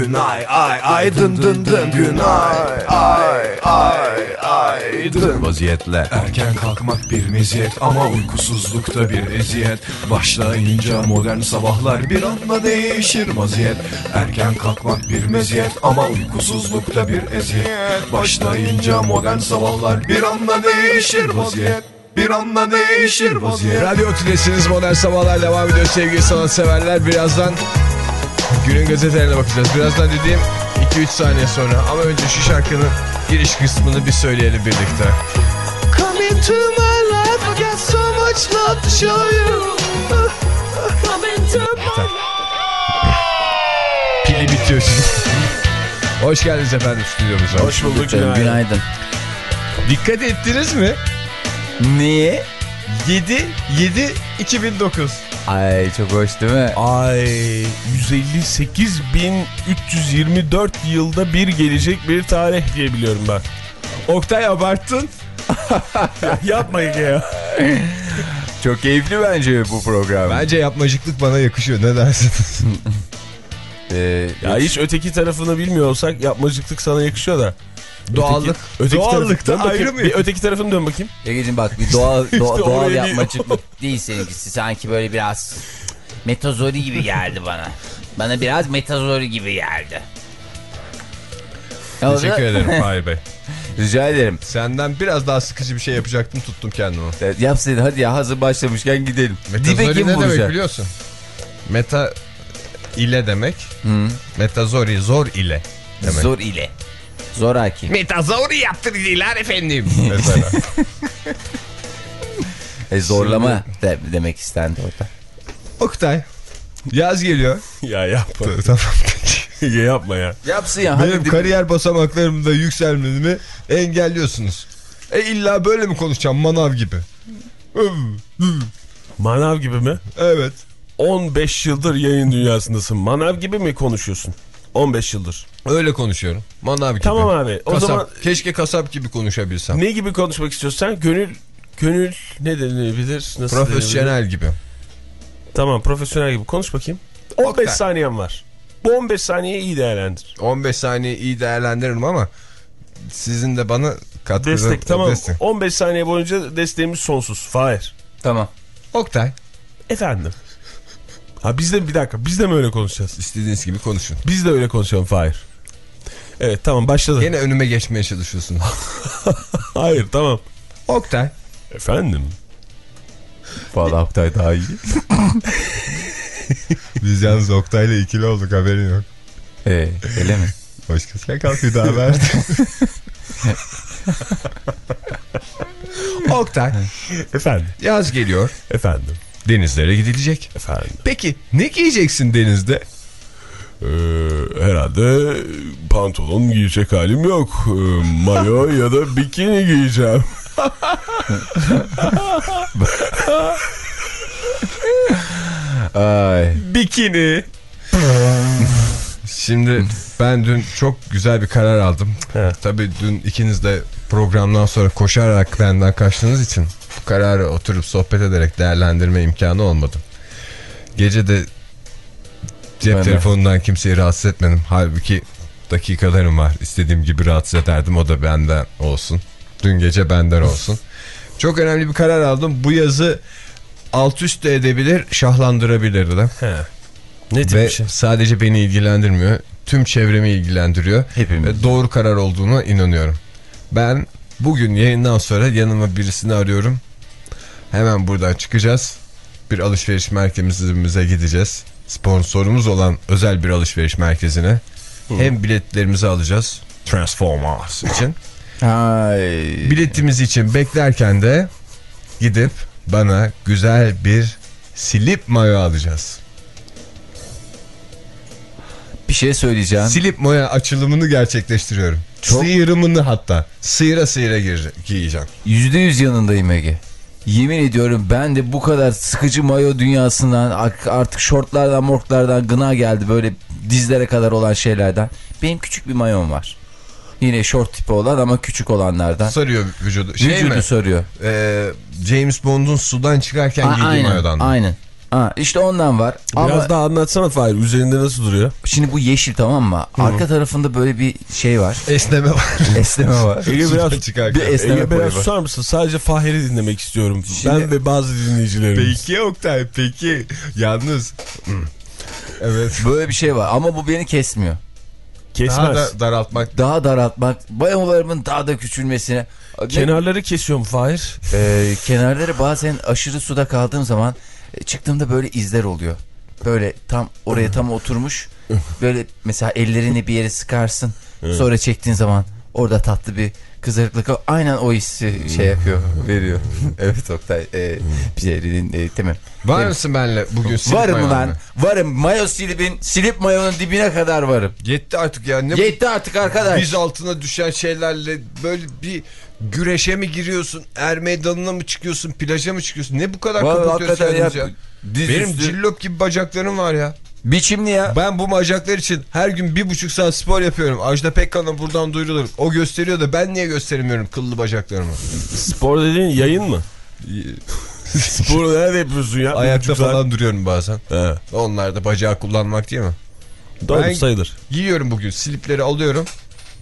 Günay ay ay dın dın dın. Günay ay ay ay dın. Vaziyetle erken kalkmak bir meziyet ama uykusuzlukta bir eziyet Başlayınca modern sabahlar bir anda değişir vaziyet Erken kalkmak bir meziyet ama uykusuzlukta bir eziyet Başlayınca modern sabahlar bir anda değişir vaziyet bir anda değişir vaziyet Radyo Tülesi'niz Modern Sabahlar devam ediyor sevgili sanatseverler. Birazdan günün gazetelerine bakacağız. Birazdan dediğim 2-3 saniye sonra. Ama önce şu şarkının giriş kısmını bir söyleyelim birlikte. Come into my life, I got so much love to show you. Pili bitiyor şimdi. Hoş geldiniz efendim stüdyomuza. Hoş bulduk. Canım, günaydın. Dikkat ettiniz mi? Niye? 7 7 2009. Ay çok hoş değil mi? Ay 158.324 yılda bir gelecek bir tarih diye biliyorum ben. Oktay abarttın. Yapmayın ya. Çok keyifli bence bu program. Bence yapmacıklık bana yakışıyor. Ne dersiniz? Ee, Ya hiç öteki tarafını bilmiyor olsak yapmacıklık sana yakışıyor da. Doğallık. Öteki Doğallık tarafı- da dön bakayım, ayrı mı? Bir öteki tarafını dön bakayım. Ege'cim bak bir doğal, doğa- doğal oraya yapmacıklık değil seninkisi. Sanki böyle biraz metazori gibi geldi bana. Bana biraz metazori gibi geldi. Teşekkür ederim Fahir Bey. Rica ederim. Senden biraz daha sıkıcı bir şey yapacaktım tuttum kendimi. Evet, Yapsaydın hadi ya hazır başlamışken gidelim. Dibe Metazori kim ne demek vuracak? biliyorsun? Meta ile demek. Hı. Metazori zor ile demek. Zor ile. Zoraki. Metazori yaptırdılar efendim. Mesela. E, zorlama de, demek istendi orada. Oktay. Yaz geliyor. Ya yapma. tamam. ya yapma ya. Yapsın ya. Benim kariyer basamaklarımda yükselmemi engelliyorsunuz. E illa böyle mi konuşacağım manav gibi? Manav gibi mi? Evet. 15 yıldır yayın dünyasındasın. Manav gibi mi konuşuyorsun? 15 yıldır. Öyle konuşuyorum. Manav gibi. Tamam abi, o Kasap. zaman- Keşke kasap gibi konuşabilsem. Ne gibi konuşmak istiyorsan gönül gönül ne denilebilir? Nasıl denilebilir? Profesyonel gibi. Tamam profesyonel gibi konuş bakayım. 15 Oktay. saniyen var. Bu 15 saniyeyi iyi değerlendir. 15 saniye iyi değerlendiririm ama sizin de bana katkınız Destek tamam. destek. 15 saniye boyunca desteğimiz sonsuz. Fahir. Tamam. Oktay Efendim. Ha biz de bir dakika biz de mi öyle konuşacağız? istediğiniz gibi konuşun. Biz de öyle konuşalım Fahir. Evet tamam başladı. Yine önüme geçmeye çalışıyorsunuz. Hayır tamam. Oktay. Efendim. Valla Oktay daha iyi. Biz yalnız Oktay'la ikili olduk haberin yok. Ee, öyle mi? Başkasına kalk bir daha ver. Oktay. Efendim. Yaz geliyor. Efendim. Denizlere gidilecek. Efendim. Peki ne giyeceksin denizde? Ee, herhalde pantolon giyecek halim yok. Ee, mayo ya da bikini giyeceğim. Ay. Bikini. Şimdi ben dün çok güzel bir karar aldım. Tabii dün ikiniz de programdan sonra koşarak benden kaçtığınız için kararı oturup sohbet ederek değerlendirme imkanı olmadı. Gece de cep Ben de. telefonundan kimseyi rahatsız etmedim. Halbuki dakikalarım var. İstediğim gibi rahatsız ederdim. O da benden olsun. Dün gece benden olsun. Çok önemli bir karar aldım. Bu yazı alt üst de edebilir, şahlandırabilir de. He. Ne tip Ve bir şey? sadece beni ilgilendirmiyor. Tüm çevremi ilgilendiriyor. Hepimiz. Ve doğru karar olduğuna inanıyorum. Ben bugün yayından sonra yanıma birisini arıyorum. Hemen buradan çıkacağız. Bir alışveriş merkezimize gideceğiz. Sponsorumuz olan özel bir alışveriş merkezine. Hem biletlerimizi alacağız. Transformers için. Ay. Biletimiz için beklerken de gidip bana güzel bir silip mayo alacağız. Bir şey söyleyeceğim. Silip moya açılımını gerçekleştiriyorum. Çok- Sıyırımını hatta. Sıyıra sıyıra giyeceğim. Yüzde yüz yanındayım Ege. Yemin ediyorum ben de bu kadar sıkıcı mayo dünyasından ar- artık şortlardan mortlardan gına geldi böyle dizlere kadar olan şeylerden. Benim küçük bir mayom var. Yine short tipi olan ama küçük olanlardan. Sarıyor vücudu. Şey Vücudu mi? sarıyor. Ee, James Bond'un sudan çıkarken A- giydiği aynen, mayodan aynen. Ha, işte ondan var. Biraz Ama daha anlatsana Fahir. Üzerinde nasıl duruyor? şimdi bu yeşil tamam mı? Arka tarafında böyle bir şey var. Esneme var. Esneme var. Ege biraz. Bir esneme Ege biraz var. susar mısın? Sadece Fahir'i dinlemek istiyorum. Şimdi- ben ve bazı dinleyicilerimiz. Peki Oktay peki. Yalnız. evet. Böyle bir şey var ama bu beni kesmiyor. Kesmez. Daha da daraltmak. Daha daraltmak, bayamolarımın daha da küçülmesine. Ne- Kenarları kesiyor mu Fahir? Ee, kenarları bazen aşırı suda kaldığım zaman çıktığımda böyle izler oluyor. Böyle tam oraya tam oturmuş. Böyle mesela ellerini bir yere sıkarsın. Sonra çektiğin zaman orada tatlı bir kızarıklık aynen o hissi şey yapıyor, veriyor. evet Oktay. E, Pierre'nin e, tamam. Var mısın benle bugün silip Varım lan. Varım. Mayo silibin, silip mayonun dibine kadar varım. Yetti artık ya. Ne Yetti artık arkadaş. Biz altına düşen şeylerle böyle bir güreşe mi giriyorsun? Er meydanına mı çıkıyorsun? Plaja mı çıkıyorsun? Ne bu kadar kapatıyorsun ya, Benim üstü- cillop gibi bacaklarım var ya. Biçimli ya. Ben bu bacaklar için her gün bir buçuk saat spor yapıyorum. Ajda Pekkan'a buradan duyurulur. O gösteriyor da ben niye gösteremiyorum kıllı bacaklarımı? Spor dediğin yayın mı? Sporu nerede yapıyorsun ya? Ayakta buçuk saat. falan duruyorum bazen. He. Onlar da bacağı kullanmak değil mi? Doğru Ben- sayılır. Giyiyorum bugün. Slipleri alıyorum.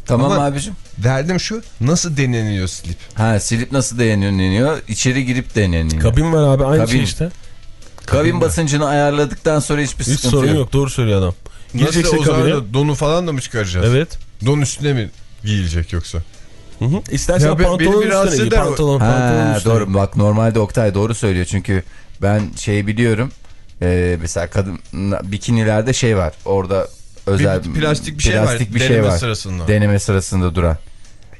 Tamam Ama- abicim. Derdim şu. Nasıl deneniyor slip? Ha silip nasıl deneniyor? İçeri girip deneniyor. Kabin var abi aynı Kabin. şey işte. Kabin basıncını ayarladıktan sonra hiçbir Hiç sıkıntı sorun yok. yok. doğru söylüyor adam. Nasıl Gireceksin o zaman kabine. da donu falan da mı çıkaracağız? Evet. Don üstüne mi giyilecek yoksa? Hı hı. İstersen Ya be- pantolon üstüne giy. Pantolon, pantolon Ha, üstüne. doğru bak normalde Oktay doğru söylüyor çünkü ben şey biliyorum Ee, mesela kadın bikinilerde şey var orada özel Bir plastik bir şey var, bir şey deneme var. sırasında. deneme sırasında duran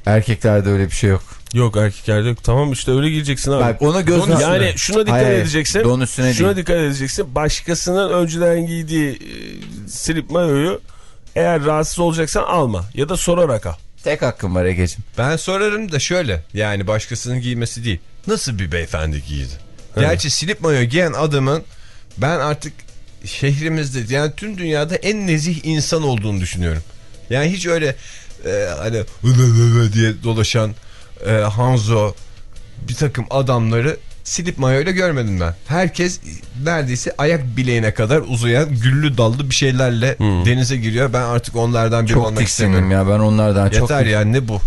erkeklerde öyle bir şey yok Yok erkeklerde yok. Tamam işte öyle gireceksin abi. bak onu göz Don yani şuna dikkat hayır. edeceksin. Don üstüne şuna değil. dikkat edeceksin. Başkasının önceden giydiği e, slip mayoyu eğer rahatsız olacaksan alma. Ya da sorarak al. tek hakkım var Ege'cim Ben sorarım da şöyle. Yani başkasının giymesi değil. Nasıl bir beyefendi giydi? Gerçi slip mayo giyen adamın ben artık şehrimizde yani tüm dünyada en nezih insan olduğunu düşünüyorum. Yani hiç öyle e, hani diye dolaşan e, Hanzo bir takım adamları slip mayoyla görmedim ben. Herkes neredeyse ayak bileğine kadar uzayan güllü dallı bir şeylerle denize giriyor. Ben artık onlardan biri çok olmak istemiyorum. ya ben onlardan çok Yeter ya ne bu?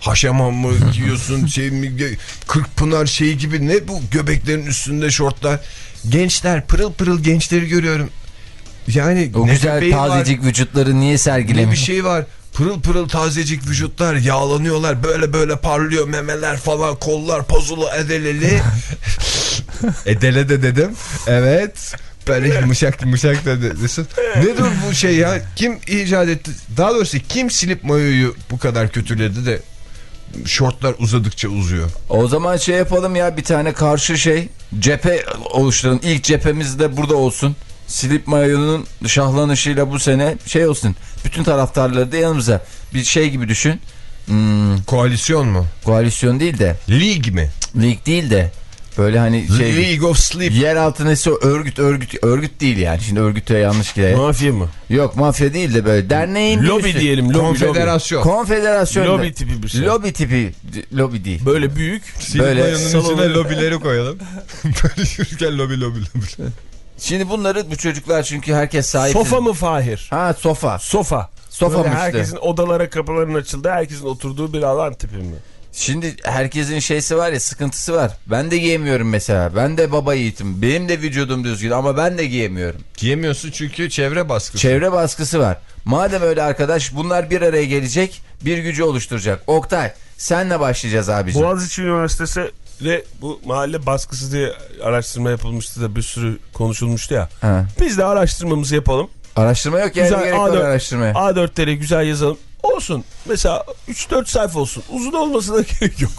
Haşamam mı giyiyorsun şey mi Kırkpınar şeyi gibi ne bu göbeklerin üstünde şortlar. Gençler pırıl pırıl gençleri görüyorum. Yani o güzel göbeği var, tazecik vücutları niye ne bir sergilemiyor şey var. Pırıl pırıl tazecik vücutlar yağlanıyorlar böyle böyle parlıyor memeler falan kollar pozulu edeleli. Edele de dedim. Evet. Böyle yumuşak yumuşak da desin. Nedir bu şey ya? Kim icat etti? Daha doğrusu kim silip mayoyu bu kadar kötüledi de şortlar uzadıkça uzuyor. O zaman şey yapalım ya bir tane karşı şey cephe oluşturalım. İlk cephemiz de burada olsun. Slip mayonun şahlanışıyla bu sene şey olsun. Bütün taraftarları da yanımıza. Bir şey gibi düşün. Hmm, Koalisyon mu? koalisyon değil de Lig mi? lig değil de böyle hani şey League of Sleep. yer altı nesi örgüt örgüt örgüt değil yani. Şimdi örgüte yanlış girer. Mafya mı? Yok mafya değil de böyle derneğin bir Lobi üstü. diyelim. Lobi. Konfederasyon. Konfederasyon. Lobi tipi bir şey. Lobi tipi. Lobi değil. Böyle büyük. Silip Böyle mayonun salonu- içine lobileri koyalım. Böyle yürürken lobi lobi lobi. Şimdi bunları bu çocuklar çünkü herkes sahip. Sofa mı Fahir? Ha sofa. Sofa. Sofa Böyle herkesin odalara kapıların açıldı. Herkesin oturduğu bir alan tipi mi? Şimdi herkesin şeysi var ya sıkıntısı var. Ben de giyemiyorum mesela. Ben de baba yiğitim. Benim de vücudum düzgün ama ben de giyemiyorum. Giyemiyorsun çünkü çevre baskısı. Çevre baskısı var. Madem öyle arkadaş bunlar bir araya gelecek bir gücü oluşturacak. Oktay senle başlayacağız abiciğim. Boğaziçi Üniversitesi ve bu mahalle baskısı diye araştırma yapılmıştı da bir sürü konuşulmuştu ya. Ha. Biz de araştırmamızı yapalım. Araştırma yok yani Güzel, gerek var A4 araştırmaya. A4'leri güzel yazalım. Olsun. Mesela 3-4 sayfa olsun. Uzun olmasına gerek yok.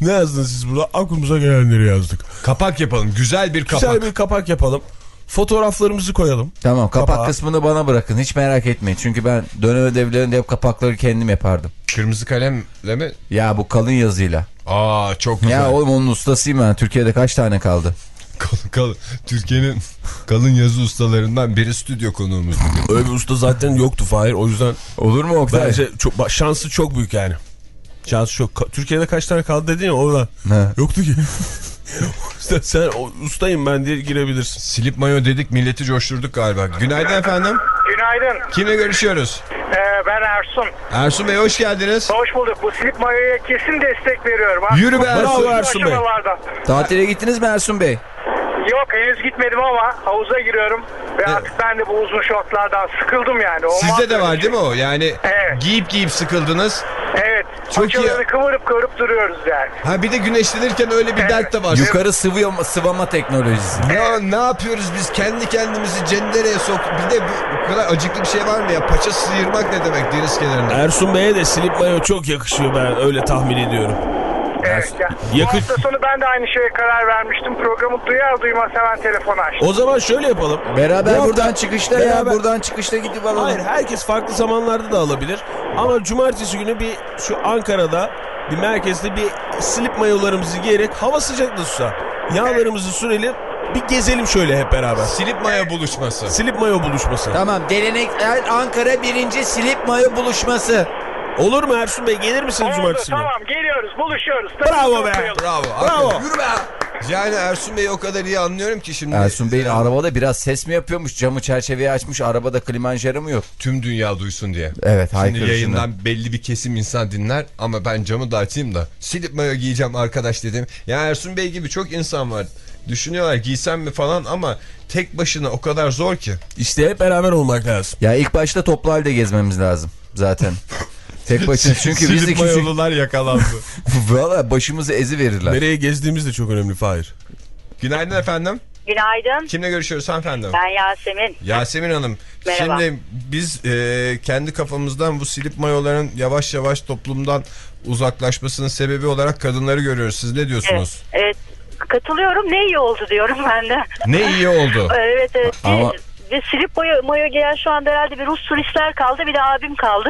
Ne yazdınız siz burada? Aklımıza gelenleri yazdık. Kapak yapalım. Güzel bir kapak. Güzel bir kapak yapalım. Fotoğraflarımızı koyalım. Tamam kapak Kapağı. kısmını bana bırakın hiç merak etmeyin. Çünkü ben dönem ödevlerinde hep kapakları kendim yapardım. Kırmızı kalemle mi? Ya bu kalın yazıyla. Aa çok güzel. Ya oğlum onun ustasıyım ben. Türkiye'de kaç tane kaldı? Kalın, kalın. Türkiye'nin kalın yazı ustalarından biri stüdyo konuğumuz bugün. Öyle bir usta zaten yoktu Fahir. O yüzden Olur mu Oktay? bence çok, şansı çok büyük yani. Şansı çok. Ka- Türkiye'de kaç tane kaldı dedin ya oradan. Ha. Yoktu ki. sen, sen ustayım ben diye girebilirsin. Slip mayo dedik milleti coşturduk galiba. Günaydın efendim. Günaydın. Kimle görüşüyoruz? Ee, ben Ersun. Ersun Bey hoş geldiniz. Hoş bulduk. Bu slip mayoya kesin destek veriyorum. Yürü be Ersun. bu Ersun Bey. Tatile gittiniz mi Ersun Bey? Yok henüz gitmedim ama havuza giriyorum. Ve artık ben de bu uzun şortlardan sıkıldım yani. Olmaz Sizde de var şey. değil mi o? Yani Evet. giyip giyip sıkıldınız. Evet. Çok Paçalarını iyi. kıvırıp kıvırıp duruyoruz yani. Ha bir de güneşlenirken öyle bir dert de var. Yukarı sıvıyor, sıvama teknolojisi. Ya ne yapıyoruz biz kendi kendimizi cendereye sok. Bir de bu, bu kadar acıklı bir şey var mı ya? Paça sıyırmak ne demek deniz kenarında? Ersun Bey'e de slip mayo çok yakışıyor ben öyle tahmin ediyorum. Evet ya. Bu hafta sonu ben de aynı şeye karar vermiştim. Programı duyar duymaz hemen telefonu açtım. O zaman şöyle yapalım. Beraber Bu hafta- buradan çıkışta ya. Beraber- Buradan çıkışta gidip alalım. Hayır herkes farklı zamanlarda da alabilir. Ama cumartesi günü bir şu Ankara'da bir merkezde bir slip mayolarımızı giyerek hava sıcak da tutsa. Yağlarımızı sürelim bir gezelim şöyle hep beraber. Slip maya buluşması. Slip mayo buluşması. Tamam geleneksel Ankara birinci slip mayo buluşması. Olur mu Ersun Bey gelir misiniz Oldu, cumartesi günü? tamam geliyoruz buluşuyoruz. Bravo be. Bravo. Bravo. Yürü be. Yani Ersun Bey'i o kadar iyi anlıyorum ki şimdi. Ersun Bey'in e, arabada biraz ses mi yapıyormuş? Camı çerçeveyi açmış arabada klimanjeri mi yok? Tüm dünya duysun diye. Evet Şimdi yayından belli bir kesim insan dinler ama ben camı da açayım da silip mayo giyeceğim arkadaş dedim. Ya Ersun Bey gibi çok insan var. Düşünüyorlar giysem mi falan ama tek başına o kadar zor ki. İşte hep beraber olmak lazım. Ya ilk başta toplu halde gezmemiz lazım zaten. Tek başına çünkü biz Silip küçük. mayolular yakalandı. Valla başımızı ezi verirler. Nereye gezdiğimiz de çok önemli Fahir. Günaydın efendim. Günaydın. Kimle görüşüyoruz hanımefendi? Ben Yasemin. Yasemin Hanım. Merhaba. Şimdi biz e, kendi kafamızdan bu silip mayoların yavaş yavaş toplumdan uzaklaşmasının sebebi olarak kadınları görüyoruz. Siz ne Evet, diyorsunuz? evet. Katılıyorum. Ne iyi oldu diyorum ben de. Ne iyi oldu. evet evet. Ama- Bir, bir slip mayo, mayo giyen şu anda herhalde bir Rus turistler kaldı. Bir de abim kaldı.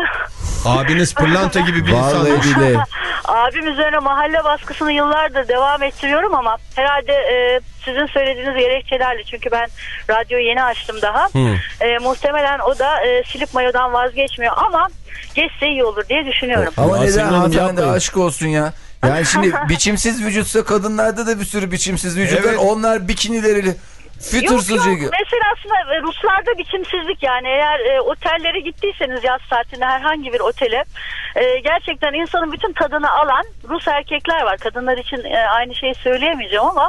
Abiniz pırlanta gibi bir insan. Vallahi bile. abim üzerine mahalle baskısını yıllardır devam ettiriyorum ama herhalde e, sizin söylediğiniz gerekçelerle çünkü ben radyoyu yeni açtım daha. E, muhtemelen o da e, slip mayodan vazgeçmiyor ama geçse iyi olur diye düşünüyorum. Ama Yasemin neden Hanım hanımefendi aşk olsun ya. Yani şimdi biçimsiz vücutsa kadınlarda da bir sürü biçimsiz vücut var. Evet. Onlar bikinileriyle Yok fütursuz yok çünkü. mesela aslında e, Ruslarda biçimsizlik yani eğer e, otellere gittiyseniz yaz saatinde herhangi bir otele e, gerçekten insanın bütün tadını alan Rus erkekler var. Kadınlar için e, aynı şeyi söyleyemeyeceğim ama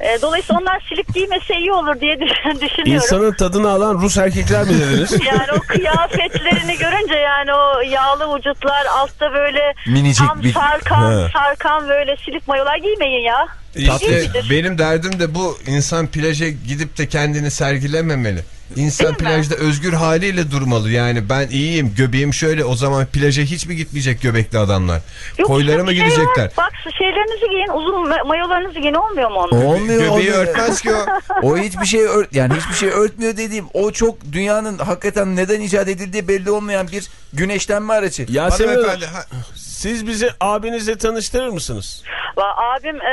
e, dolayısıyla onlar silip giymese iyi olur diye düşün- düşünüyorum. İnsanın tadını alan Rus erkekler mi dediniz? Yani o kıyafetlerini görünce yani o yağlı vücutlar altta böyle Minicik tam bir- sarkan sarkan böyle silip mayolar giymeyin ya. İşte Tatlı. benim derdim de bu insan plaja gidip de kendini sergilememeli. İnsan Değil mi? plajda özgür haliyle durmalı. Yani ben iyiyim, göbeğim şöyle o zaman plaja hiç mi gitmeyecek göbekli adamlar? Yok, Koylara mı şey gidecekler? var. Bak şeylerinizi giyin uzun ma- mayolarınızı giyin olmuyor mu onlar? Olmuyor. Göbeği olmuyor. örtmez ki o. O hiçbir şey ört yani hiçbir şey örtmüyor dediğim o çok dünyanın hakikaten neden icat edildiği belli olmayan bir güneşlenme aracı. Yasemin Hanım Hanımefendi, ha- siz bizi abinizle tanıştırır mısınız? Abim e,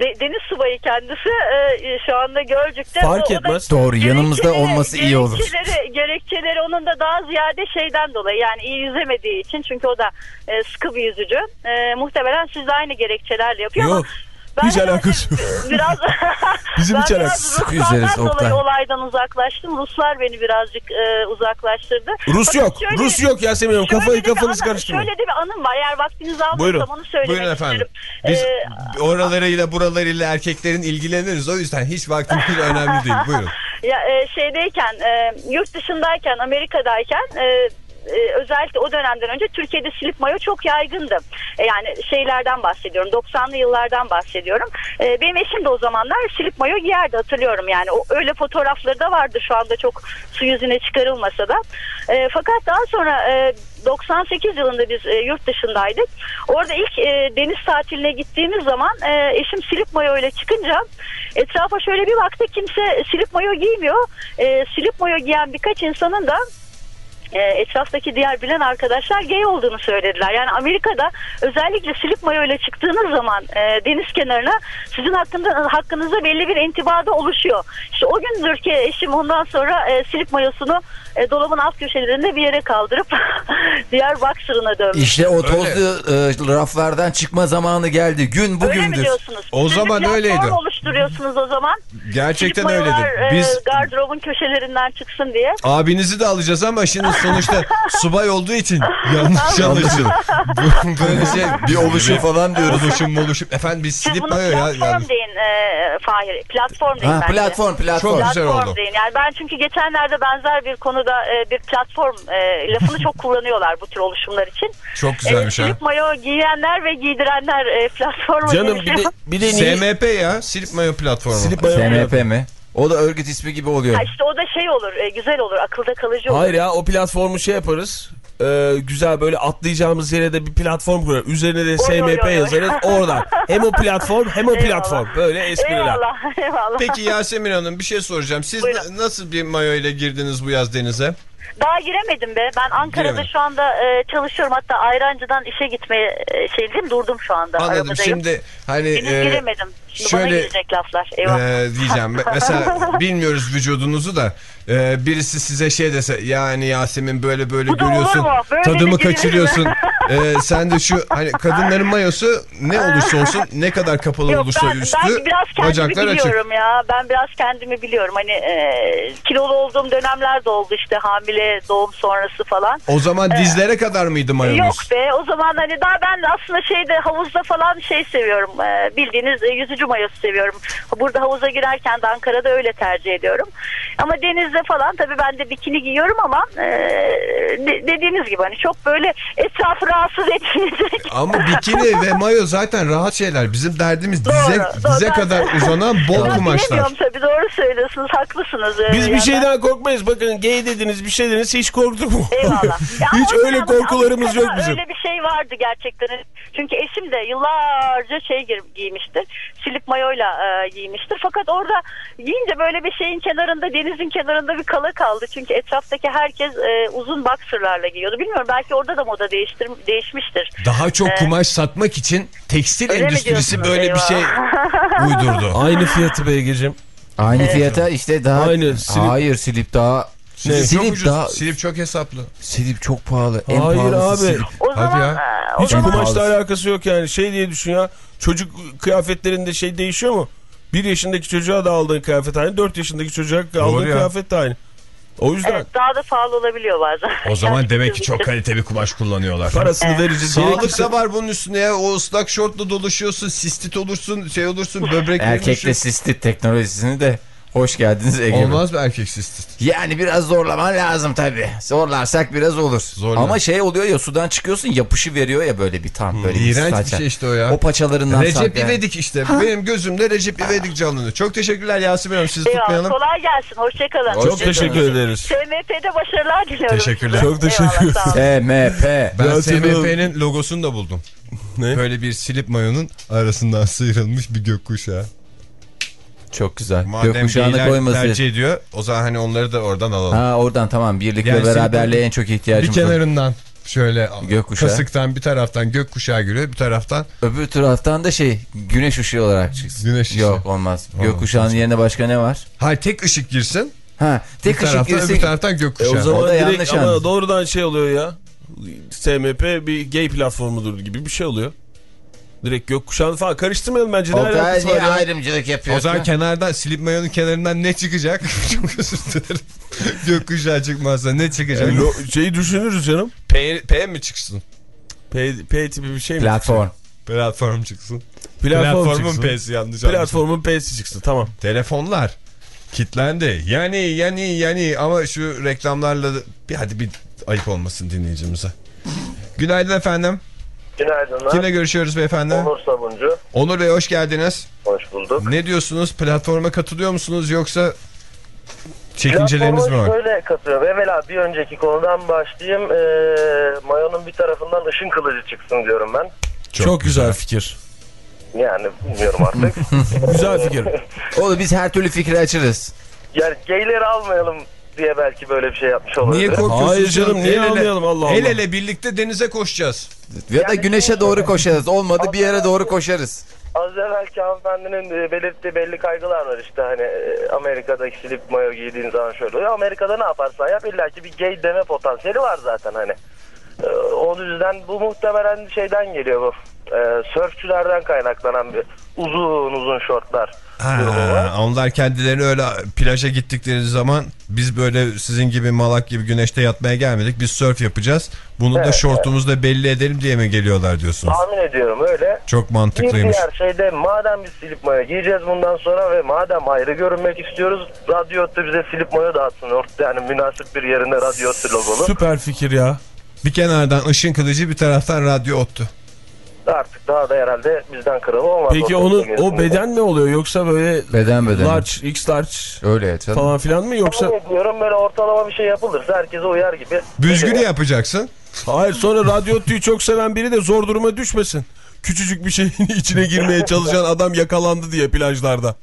de- deniz subayı kendisi e, şu anda Gölcük'te. Fark O- o etmez. Doğru, yanımızda olması iyi olur. Gerekçeleri, gerekçeleri onun da daha ziyade şeyden dolayı yani iyi yüzemediği için çünkü o da e, sıkı bir yüzücü. E, muhtemelen siz de aynı gerekçelerle yapıyor Yok, ama ben hiç alakası yok. Biraz Bizim ben hiç alakası yok. Yüzeriz, dolayı Oktay. olaydan uzaklaştım. Ruslar beni birazcık e, uzaklaştırdı. Rus Fakat yok. şöyle- Rus yok Yasemin Hanım. Kafayı anı- karıştırmayın. Şöyle de bir anım var. Eğer vaktinizi Buyurun. almıyorsam onu söylemek Buyurun efendim. isterim. Biz Ee, oralarıyla buralarıyla erkeklerin ilgileniriz. O yüzden hiç vaktimiz önemli değil. Buyurun. Ya e, şeydeyken e, yurt dışındayken Amerika'dayken e, e, özellikle o dönemden önce Türkiye'de slip mayo çok yaygındı. E, yani şeylerden bahsediyorum 90'lı yıllardan bahsediyorum. E, benim eşim de o zamanlar slip mayo giyerdi hatırlıyorum yani. O öyle fotoğrafları da vardı şu anda çok su yüzüne çıkarılmasa da. E, fakat daha sonra e, 98 yılında biz e, yurt dışındaydık. Orada ilk e, deniz tatiline gittiğimiz zaman e, eşim slip mayo ile çıkınca etrafa şöyle bir baktı kimse slip mayo giymiyor. E, slip mayo giyen birkaç insanın da e, etraftaki diğer bilen arkadaşlar gay olduğunu söylediler. Yani Amerika'da özellikle silip mayo ile çıktığınız zaman e, deniz kenarına sizin hakkında hakkınızda belli bir intibada oluşuyor. İşte o gündür ki eşim ondan sonra e, silip mayosunu e, dolabın alt köşelerinde bir yere kaldırıp diğer boxer'ına dönmüş. İşte o tozlu e, raflardan çıkma zamanı geldi. Gün Öyle mi bugündür. diyorsunuz? O Siz zaman öyleydi. oluşturuyorsunuz o zaman. Gerçekten öyledir. e, Biz gardırobun köşelerinden çıksın diye. abinizi de alacağız ama şimdi sonuçta subay olduğu için yanlış anlaşılır. Bu- Böyle şey Bir oluşum falan diyoruz. oluşum oluşum. Efendim biz Siz silip bunu mayo ya. platform Yani. deyin e, Fahir. Platform deyin Ha, bence. platform platform. Çok güzel Platform oldu. deyin. Yani ben çünkü geçenlerde benzer bir konuda e, bir platform e, lafını çok kullanıyorlar bu tür oluşumlar için. Çok E, güzelmiş ha. silip mayo giyenler ve giydirenler e, platformu Canım bir de, bir de niye... SMP ya silip mayo platformu. Silip mayo SMP mi? O da örgüt ismi gibi oluyor. Ha işte o da şey olur, e, güzel olur, akılda kalıcı olur. Hayır ya o platformu şey yaparız. Ee, güzel böyle atlayacağımız yere de bir platform kurar. Üzerine de SMP yazarız. Oradan. Hem o platform hem o Eyvallah. platform. Böyle espriler. Eyvallah, eyvallah. Peki Yasemin Hanım bir şey soracağım. Siz Buyurun. na- nasıl bir mayo ile girdiniz bu yaz denize? Daha giremedim be. Ben Ankara'da Giremedim. şu anda e, çalışıyorum. Hatta Ayrancı'dan işe gitmeye e, şey dedim, durdum şu anda. Anladım. Arabadayım. Şimdi hani Henüz e, giremedim. Şimdi bana şöyle- gelecek laflar. Eyvah. e, diyeceğim. Mesela bilmiyoruz vücudunuzu da e, birisi size şey dese yani Yasemin böyle böyle Bu da olur görüyorsun. mu? Böyle Tadımı de girilir mi?" kaçırıyorsun. E, sen de şu hani kadınların mayosu ne olursa olsun ne kadar kapalı Yok olursa ben, üstü ben biraz kendimi bacaklar açık. biliyorum ya. Ben biraz kendimi biliyorum. Hani e, kilolu olduğum dönemler de oldu işte hamile doğum sonrası falan. O zaman dizlere kadar mıydı mayonuz? Yok be o zaman hani daha ben aslında şeyde havuzda falan şey seviyorum. Ee, bildiğiniz e, yüzücü mayosu seviyorum. Burada havuza girerken de Ankara'da öyle tercih ediyorum. Ama denizde falan tabii ben de bikini giyiyorum ama e, de- dediğiniz gibi hani çok böyle etrafı rahatsız etmeyecek. Ama bikini ve mayo zaten rahat şeyler. Bizim derdimiz Doğru, dize, doğru. dize Ben- kadar uzanan bol Ben kumaşlar. bilemiyorum tabii doğru söylüyorsunuz haklısınız. Biz bir şeyden korkmayız. Bakın gay dediniz bir şey dediniz hiç korktuk mu? Eyvallah. Hiç öyle korkularımız yok bizim. Öyle bir şey vardı gerçekten. Çünkü eşim de yıllarca şey giymiştir. Silip mayoyla e, giymiştir. Fakat orada giyince böyle bir şeyin kenarında denizin kenarında bir kala kaldı. Çünkü etraftaki herkes e, uzun boxerlarla giyiyordu. Bilmiyorum belki orada da moda değiştir değişmiştir. Daha çok kumaş satmak için tekstil endüstrisi böyle bir şey Eyvah. uydurdu. Aynı fiyatı Beygir'cim. Aynı fiyata işte daha... Aynı, silip- Hayır silip daha... Silip çok silip ucuz. daha... Silip çok hesaplı. Silip çok pahalı. En Hayır abi. silip. O Hadi zaman, ya. e, o Hiç zaman kumaşla alakası yok yani. Şey diye düşün ya. Çocuk kıyafetlerinde şey değişiyor mu? Bir yaşındaki çocuğa da aldığın kıyafet aynı. Dört yaşındaki çocuğa aldığın ya. kıyafet de aynı. O yüzden evet, daha da pahalı olabiliyor bazen. O zaman Yani demek ki çok kaliteli bir kumaş kullanıyorlar. parasını vereceğiz. Sağlık da var bunun üstüne ya. O ıslak şortla dolaşıyorsun, sistit olursun, şey olursun, böbrek Erkekte sistit teknolojisini de hoş geldiniz Ege. Olmaz mı erkek sistit? Yani biraz zorlaman lazım tabii. Zorlarsak biraz olur. Zorla. Ama şey oluyor ya sudan çıkıyorsun yapışı veriyor ya böyle bir tam böyle İğrenç bir saça. şey işte o ya. O paçalarından Recep yani. İvedik işte. Benim gözümde Recep İvedik canlanıyor. Çok teşekkürler Yasemin Hanım. Sizi Eyvallah, tutmayalım. kolay gelsin. Hoşçakalın. Çok teşekkür ederiz. SMP'de başarılar diliyorum. Teşekkürler. size. Çok teşekkür. SMP. Ben SMP'nin logosunu da buldum. Ne? Böyle bir silip mayonun arasından sıyrılmış bir gökkuşağı. Çok güzel. Madem Gökkuşağını koyması. tercih ediyor o zaman hani onları da oradan alalım. Ha oradan tamam birlik Yani ve beraberliğe en çok bir ihtiyacımız var. kenarından şöyle Gökkuşağı. kasıktan bir taraftan gökkuşağı giriyor bir taraftan Öbür taraftan da şey güneş ışığı olarak çıksın. Güneş ışığı. Yok olmaz. Gökkuşağının yerine başka ne var? hayır tek ışık girsin Ha bir tek ışık taraftan girsin. öbür taraftan E gökkuşağı. o zaman O da direkt yanlış ama doğrudan şey oluyor ya. SMP bir gay platformudur gibi bir şey oluyor. Direkt gökkuşağını falan karıştırmayalım bence. O kadar ayrımcılık O yapıyorsun. zaman kenardan silip mayonun kenarından ne çıkacak? Çok özür dilerim. Gökkuşağı çıkmazsa ne çıkacak? E, lo- şeyi düşünürüz canım. P, P mi çıksın? P, P tipi bir şey mi? Platform. Platform çıksın. Platform Platformun. P'si yanlış. Platformun P'si çıksın tamam. Telefonlar kitlendi. Yani yani yani ama şu reklamlarla bir hadi bir ayıp olmasın dinleyicimize. Günaydın efendim. Günaydınlar. Kimle görüşüyoruz beyefendi? Onur Sabuncu. Onur Bey hoş geldiniz. Hoş bulduk. Ne diyorsunuz? Platforma katılıyor musunuz yoksa çekinceleriniz mi Platforma var? Şöyle katılıyorum. Evvela bir önceki konudan başlayayım. Ee, mayonun bir tarafından ışın kılıcı çıksın diyorum ben. Çok, güzel fikir. Yani bilmiyorum artık. Güzel fikir. Oğlum biz her türlü fikri açırız. yani geyleri almayalım diye belki böyle bir şey yapmış olabilir. Niye korkuyorsun? Hayır canım, niye El almayalım Allah El Allah. ele birlikte denize koşacağız. Ya da güneşe doğru koşarız. Olmadı bir yere doğru koşarız. Az evvelki hanımefendinin e, belirttiği belli kaygılar var işte hani e, Amerika'daki slip mayo giydiğin zaman şöyle oluyor. Amerika'da ne yaparsan yap illaki bir gay deme potansiyeli var zaten hani. E, O yüzden bu muhtemelen şeyden geliyor bu. Sörfçülerden kaynaklanan bir uzun uzun şortlar. Ha, onlar kendileri öyle plaja gittikleri zaman biz böyle sizin gibi malak gibi güneşte yatmaya gelmedik. Biz surf yapacağız. Bunu da Evet, şortumuzda belli edelim diye mi geliyorlar diyorsunuz? Tahmin ediyorum öyle. Çok Bir mantıklıymış. diğer şey de madem biz slip mayo giyeceğiz bundan sonra ve madem ayrı görünmek istiyoruz radyo Ottu bize slip mayo dağıtsın. Orta yani münasip bir yerinde radyo Ottu logolu. Süper fikir ya. Bir kenardan ışın kılıcı bir taraftan radyo ottu. Artık daha da herhalde bizden kralı olmaz. Peki onun o beden mi oluyor yoksa böyle Beden beden. large, x large Öyle canım. falan filan mı yoksa Tahmin ediyorum böyle ortalama bir şey yapılırsa herkese uyar gibi. Büzgülü Böyle- yapacaksın. Hayır sonra radyo tüyü çok seven biri de zor duruma düşmesin. Küçücük bir şeyin içine girmeye çalışan adam yakalandı diye plajlarda.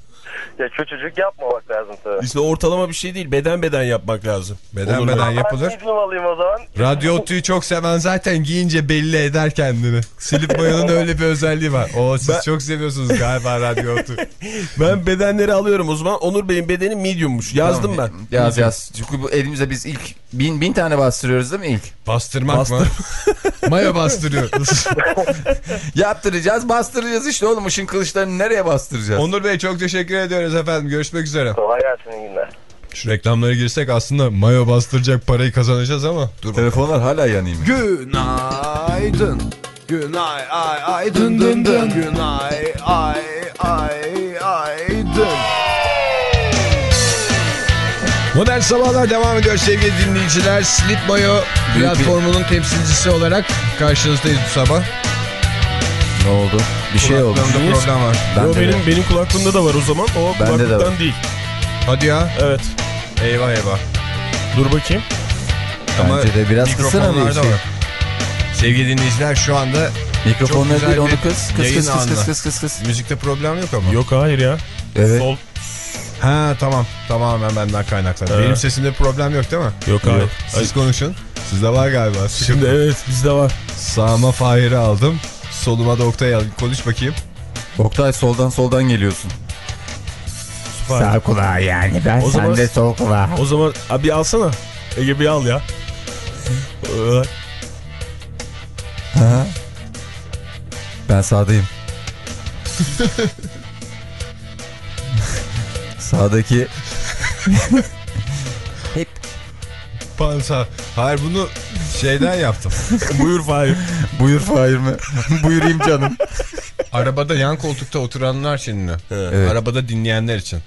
Ya küçücük yapmamak lazım tabii. İşte ortalama bir şey değil beden beden yapmak lazım. Beden Olur mu? beden Ben yapılır. medium alayım o zaman. Radyo ottuyu çok seven zaten giyince belli eder kendini. Silip Maya'nın öyle bir özelliği var. O siz çok seviyorsunuz galiba radyo otu. Ben bedenleri alıyorum o zaman. Onur Bey'in bedeni mediummuş. Yazdım ben. Yaz yaz. Çünkü bu elimizde biz ilk bin, bin tane bastırıyoruz değil mi ilk? Bastırmak mı? Maya bastırıyoruz. Yaptıracağız bastıracağız işte oğlum ışın kılıçlarını nereye bastıracağız? Onur Bey çok teşekkür ediyoruz efendim. Görüşmek üzere. Kolay gelsin iyi günler. Şu reklamlara girsek aslında mayo bastıracak parayı kazanacağız ama. Dur Telefonlar hala yanayım. Günaydın. Günay ay ay dın dın dın. Günay ay ay ay dın. Modern Sabahlar devam ediyor sevgili dinleyiciler. Slip Mayo platformunun temsilcisi olarak karşınızdayız bu sabah. Ne oldu? Bir şey oldu. Kulaklarımda problem var. Ben Yo, de benim, benim kulaklığımda da var o zaman. O de kulaklıktan var. değil. Hadi ya. Evet. Eyvah eyvah. Dur bakayım. Bence de biraz kısana bir şey. var. Sevgili dinleyiciler şu anda Mikrofonları değil onu bir kıs kıs yayın kıs kıs anı. kıs kıs kıs kıs. müzikte problem yok ama. Yok hayır ya. Evet. Sol. Ha tamam. Tamamen benden kaynaklanıyor. Evet. Benim sesimde problem yok değil mi? Yok hayır. Siz konuşun. Sizde var galiba. Şimdi evet bizde var. Sağıma Fahir'i aldım. Soluma da Oktay'ı aldım. Konuş bakayım. Oktay soldan soldan geliyorsun. Süper. kulağı yani ben O sende sol kulağı. O zaman abi alsana. Ege bir al ya. Ha? Ben sağdayım. Sağdaki hep Pansa. Hayır bunu şeyden yaptım. Buyur Fahir. buyur Fahir mi? Buyurayım canım. Arabada yan koltukta oturanlar şimdi. Evet. Arabada dinleyenler için.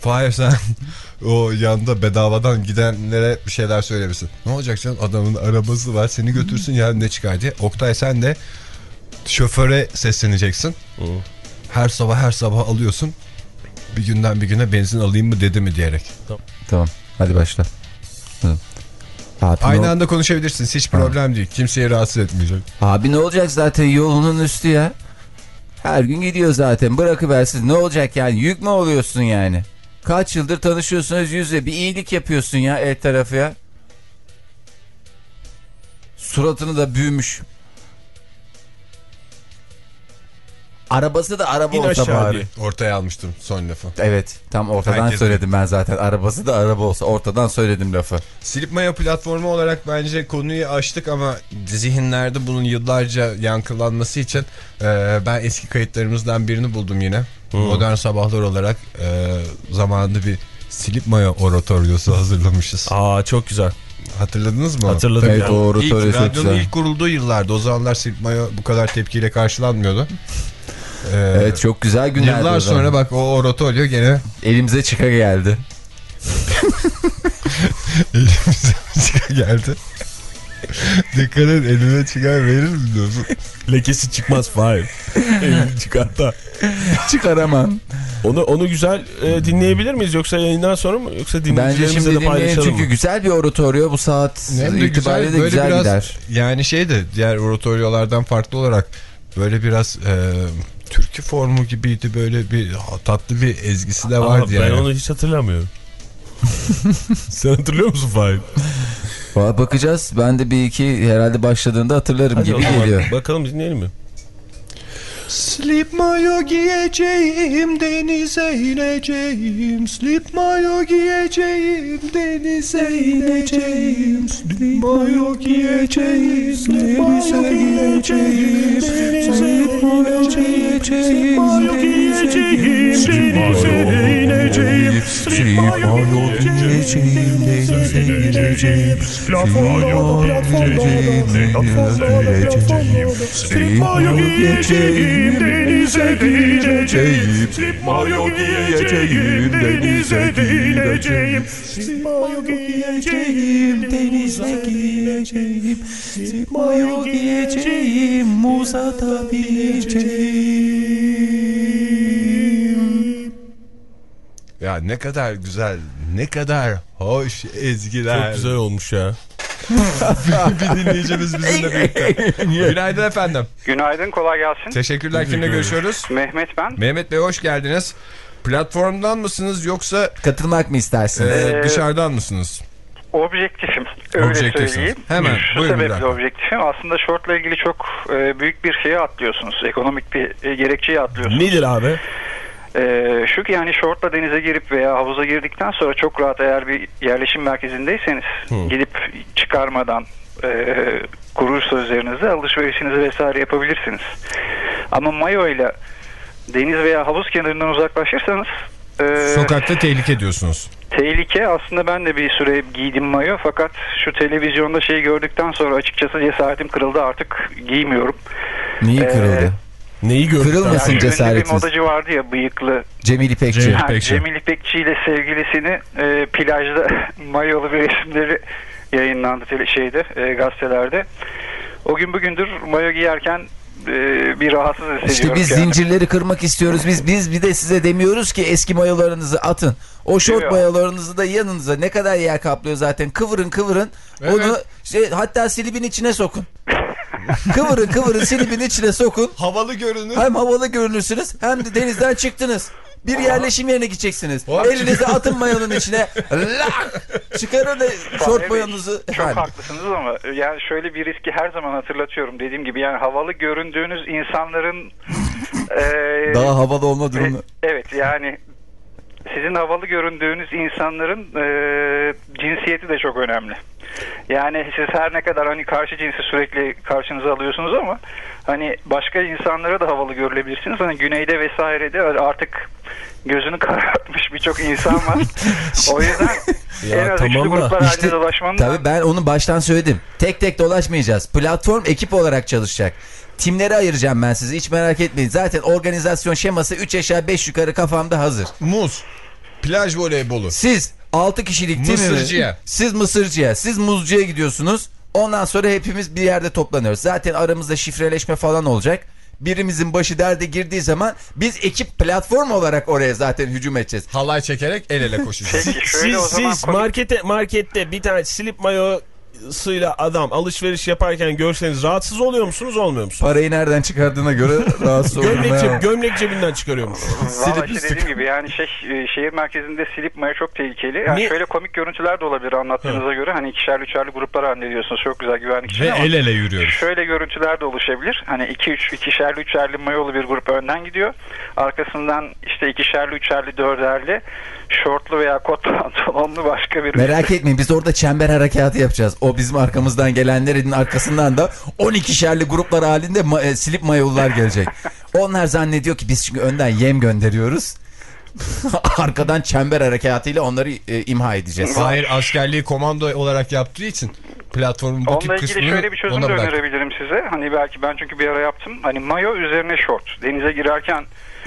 Fahir sen o yanda bedavadan gidenlere bir şeyler söylemişsin. Ne olacak canım adamın arabası var seni götürsün yarın ne çıkar diye. Oktay sen de şoföre sesleneceksin. Her sabah her sabah alıyorsun. Bir günden bir güne benzin alayım mı dedi mi diyerek. Tamam hadi başla. Hı. Abi, Aynı anda konuşabilirsiniz hiç problem değil. Kimseyi rahatsız etmeyecek. abi ne olacak zaten yolunun üstü ya. Her gün gidiyor zaten bırakıversin ne olacak yani yük mü oluyorsun yani? Kaç yıldır tanışıyorsunuz yüzle bir iyilik yapıyorsun ya el tarafı ya. Suratını da büyümüş. Arabası da araba İn olsa bari. diye. Ortaya almıştım son lafı. Evet tam ortadan Herkes- söyledim ben zaten. Arabası da araba olsa ortadan söyledim lafı. Silip Maya platformu olarak bence konuyu açtık ama zihinlerde bunun yıllarca yankılanması için e, ben eski kayıtlarımızdan birini buldum yine. Modern Sabahlar olarak e, zamanında bir Silip Maya oratoryosu hazırlamışız. Aa çok güzel. Hatırladınız mı? Hatırladım Evet ya. doğru İlk, radyonun ilk kurulduğu yıllarda o zamanlar Silip Maya bu kadar tepkiyle karşılanmıyordu. E, Evet çok güzel günlerdi. Yıllar sonra bak o oratoryo gene Elimize çıka geldi. elimize çıkar geldi. Dikkat et eline çıkar verir mi diyorsun? Lekesi çıkmaz Fahir. Elini çıkart da. Çıkaramam. Onu, onu güzel e, dinleyebilir miyiz yoksa yayından sonra mı yoksa dinleyicilerimizle şimdi de paylaşalım çünkü mı? güzel bir oratoryo bu saat de itibariyle de böyle güzel biraz, gider. Yani şey de diğer oratoryolardan farklı olarak böyle biraz e, türkü formu gibiydi böyle bir tatlı bir ezgisi de Aa, vardı ben yani. onu hiç hatırlamıyorum. Sen hatırlıyor musun? Valla bakacağız. Ben de bir iki herhalde başladığında hatırlarım Hadi gibi geliyor. Bakalım dinleyelim mi? Slip mayo giyeceğim denize ineceğim Slip mayo giyeceğim denize ineceğim Slip mayo giyeceğim denize ineceğim Slip mayo giyeceğim denize ineceğim Slip mayo giyeceğim denize ineceğim Slip mayo giyeceğim denize ineceğim Slip mayo giyeceğim denize gireceğim Slip mayo giyeceğim. denize gireceğim Slip mayo giyeceğim. Denize gireceğim Slip mayo giyeceğim. Uzatabileceğim Ya ne kadar güzel, ne kadar hoş ezgiler. Çok güzel olmuş ya. bir dinleyicimiz bizimle birlikte. Günaydın efendim. Günaydın, kolay gelsin. Teşekkürler. Kimle görüşüyoruz? Mehmet ben. Mehmet Bey hoş geldiniz. Platformdan mısınız yoksa Katılmak mı istersiniz? e, Ee, dışarıdan mısınız? Objektifim, öyle Objektifsiniz. söyleyeyim. Hemen, Şu buyurun sebeple dakika. objektifim. Aslında şortla ilgili çok e, büyük bir şeye atlıyorsunuz. Ekonomik bir e, gerekçeyi atlıyorsunuz. Nedir abi? E, şu ki yani şortla denize girip veya havuza girdikten sonra çok rahat eğer bir yerleşim merkezindeyseniz gidip çıkarmadan e, gurur sözlerinizle alışverişinizi vesaire yapabilirsiniz. Ama mayo ile deniz veya havuz kenarından uzaklaşırsanız e, Sokakta tehlike diyorsunuz. Tehlike aslında ben de bir süre giydim mayo fakat şu televizyonda şeyi gördükten sonra açıkçası cesaretim kırıldı artık giymiyorum. Niye kırıldı? Neyi gördük? Kırılmasın Yani ünlü bir cesaretiniz. modacı vardı ya bıyıklı Cemil İpekçi. Ha, İpekçi. Cemil İpekçi ile sevgilisini e, plajda mayolu bir resimleri yayınlandı şeyde e, gazetelerde. O gün bugündür mayo giyerken e, bir rahatsız hissediyorum. İşte biz kendimi. zincirleri kırmak istiyoruz. Biz biz bir de size demiyoruz ki eski mayolarınızı atın. O şort mayolarınızı da yanınıza ne kadar yer kaplıyor zaten. Kıvırın kıvırın. Onu şey, hatta silibin içine sokun. Kıvırın kıvırın silibin içine sokun. Havalı görünür. Hem havalı görünürsünüz hem de denizden çıktınız. Bir yerleşim yerine gideceksiniz. Hop. Elinizi atın mayonun içine. Lak! Çıkarın şort Evet, mayonuzu. Çok Efendim. haklısınız ama yani şöyle bir riski her zaman hatırlatıyorum. Dediğim gibi yani havalı göründüğünüz insanların e, Daha havalı olma durumu. e, evet yani sizin havalı göründüğünüz insanların e, cinsiyeti de çok önemli. Yani siz her ne kadar hani karşı cinsi sürekli karşınıza alıyorsunuz ama hani başka insanlara da havalı görülebilirsiniz. Hani güneyde vesairede artık gözünü karartmış birçok insan var. o yüzden Ya en az tamam üçlü gruplar halinde İşte, dolaşmanın da- tabii ben onu baştan söyledim. Tek tek dolaşmayacağız. Platform ekip olarak çalışacak. Timleri ayıracağım ben sizi. Hiç merak etmeyin. Zaten organizasyon şeması 3 aşağı 5 yukarı kafamda hazır. Muz. Plaj voleybolu. Siz 6 kişilik timimi... Mısırcıya. Siz Mısırcıya. Siz Muzcuya gidiyorsunuz. Ondan sonra hepimiz bir yerde toplanıyoruz. Zaten aramızda şifreleşme falan olacak. Birimizin başı derde girdiği zaman biz ekip platform olarak oraya zaten hücum edeceğiz. Halay çekerek el ele koşacağız. Peki Siz, siz markete, markette bir tane slip mayosuyla adam alışveriş yaparken görseniz rahatsız oluyor musunuz olmuyor musunuz? Parayı nereden çıkardığına göre rahatsız olurum. Gömlek, ceb, gömlek cebinden çıkarıyormuş. Valla işte dediğim gibi yani şey, e, şehir merkezinde silip maya çok tehlikeli. Yani Ne- şöyle komik görüntüler de olabilir anlattığınıza göre. Hani ikişerli üçerli gruplar halinde diyorsunuz. Çok güzel güvenlik için Ve el ele yürüyoruz. şöyle görüntüler de oluşabilir. Hani iki üç ikişerli üçerli mayolu bir grup önden gidiyor. Arkasından işte ikişerli üçerli dörderli şortlu veya kot pantolonlu başka bir Merak etmeyin biz orada çember harekatı yapacağız. O bizim arkamızdan gelenlerin arkasından da 12'şerli gruplar halinde ma- e, silip mayollar gelecek. Onlar zannediyor ki biz çünkü önden yem gönderiyoruz. Arkadan çember harekatıyla onları e, imha edeceğiz. Hayır askerliği komando olarak yaptığı için platformun bu Onunla tip ilgili şöyle bir çözüm ona de önerebilirim size. Hani belki ben çünkü bir ara yaptım. Hani mayo üzerine şort. Denize girerken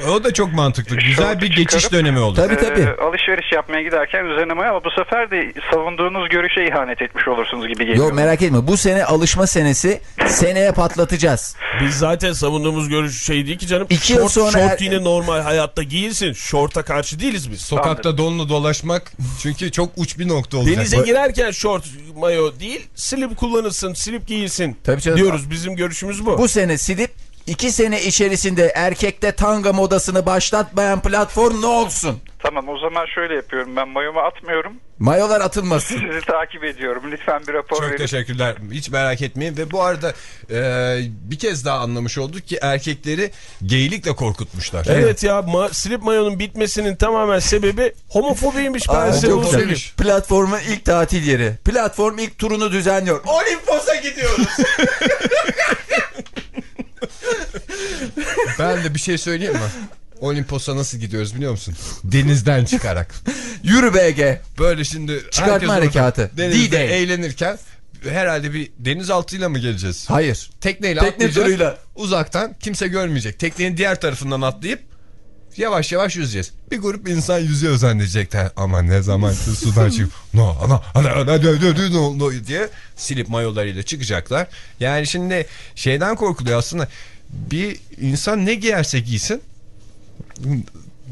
O da çok mantıklı. Güzel bir geçiş çıkarıp- dönemi oldu. Tabii tabii. Ee, alışveriş yapmaya giderken üzerine ama bu sefer de savunduğunuz görüşe ihanet etmiş olursunuz gibi geliyor. Yok merak etme bu sene alışma senesi seneye patlatacağız. Biz zaten savunduğumuz görüş şey değil ki canım. İki yıl şort, sonra şort er- yine normal hayatta giyilsin. Şorta karşı değiliz biz. Sokakta donlu dolaşmak çünkü çok uç bir nokta olacak. Denize girerken şort mayo değil slip kullanılsın slip giyilsin Tabii canım. diyoruz bizim görüşümüz bu. Bu sene silip İki sene içerisinde erkekte tanga modasını başlatmayan platform ne olsun? Tamam o zaman şöyle yapıyorum. Ben mayomu atmıyorum. Mayolar atılmasın. Sizi takip ediyorum. Lütfen bir rapor Çok verin. teşekkürler. Hiç merak etmeyin. Ve bu arada e, bir kez daha anlamış olduk ki erkekleri geylikle korkutmuşlar. Evet ya ma slip mayonun bitmesinin tamamen sebebi homofobiymiş. Ben Aa, size çok. Platformun ilk tatil yeri. Platform ilk turunu düzenliyor. Olimpos'a gidiyoruz. Ben de bir şey söyleyeyim mi? Olimpos'a nasıl gidiyoruz biliyor musun? Denizden çıkarak. Yürü BG. Böyle şimdi Çıkartma harekatı. Denizde eğlenirken herhalde bir denizaltıyla mı geleceğiz? Hayır. Tekneyle Tekne turuyla. Uzaktan kimse görmeyecek. Teknenin diğer tarafından atlayıp yavaş yavaş yüzeceğiz. Bir grup insan yüzüyor zannedecekler. Ama ne zaman sudan çıkıp no ana ana ana no, no diye silip mayolarıyla çıkacaklar. Yani şimdi şeyden korkuluyor aslında. Bir insan ne giyerse giysin